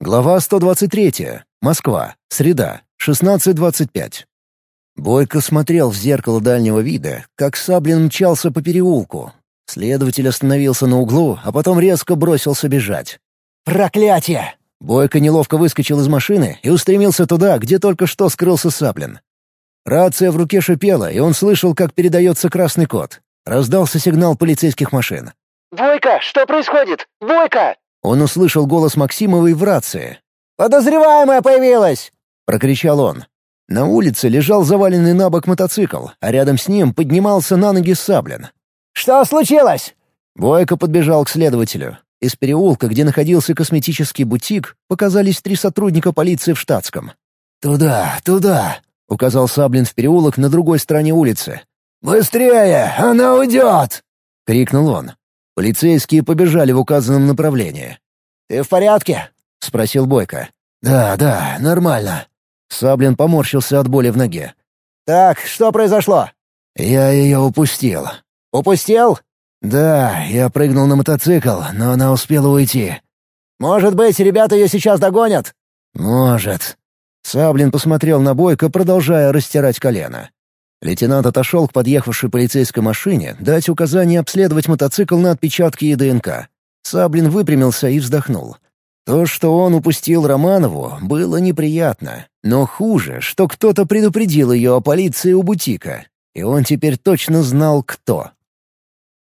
Глава 123. Москва. Среда. 16.25. Бойко смотрел в зеркало дальнего вида, как Саблин мчался по переулку. Следователь остановился на углу, а потом резко бросился бежать. «Проклятие!» Бойко неловко выскочил из машины и устремился туда, где только что скрылся Саблин. Рация в руке шипела, и он слышал, как передается красный код. Раздался сигнал полицейских машин. «Бойко, что происходит? Бойко!» Он услышал голос Максимовой в рации. «Подозреваемая появилась!» — прокричал он. На улице лежал заваленный на бок мотоцикл, а рядом с ним поднимался на ноги Саблин. «Что случилось?» Бойко подбежал к следователю. Из переулка, где находился косметический бутик, показались три сотрудника полиции в штатском. «Туда, туда!» — указал Саблин в переулок на другой стороне улицы. «Быстрее! Она уйдет!» — крикнул он. Полицейские побежали в указанном направлении. «Ты в порядке?» — спросил Бойко. «Да, да, нормально». Саблин поморщился от боли в ноге. «Так, что произошло?» «Я ее упустил». «Упустил?» «Да, я прыгнул на мотоцикл, но она успела уйти». «Может быть, ребята ее сейчас догонят?» «Может». Саблин посмотрел на Бойко, продолжая растирать колено. Лейтенант отошел к подъехавшей полицейской машине дать указание обследовать мотоцикл на отпечатки и ДНК. Саблин выпрямился и вздохнул. То, что он упустил Романову, было неприятно. Но хуже, что кто-то предупредил ее о полиции у бутика. И он теперь точно знал, кто.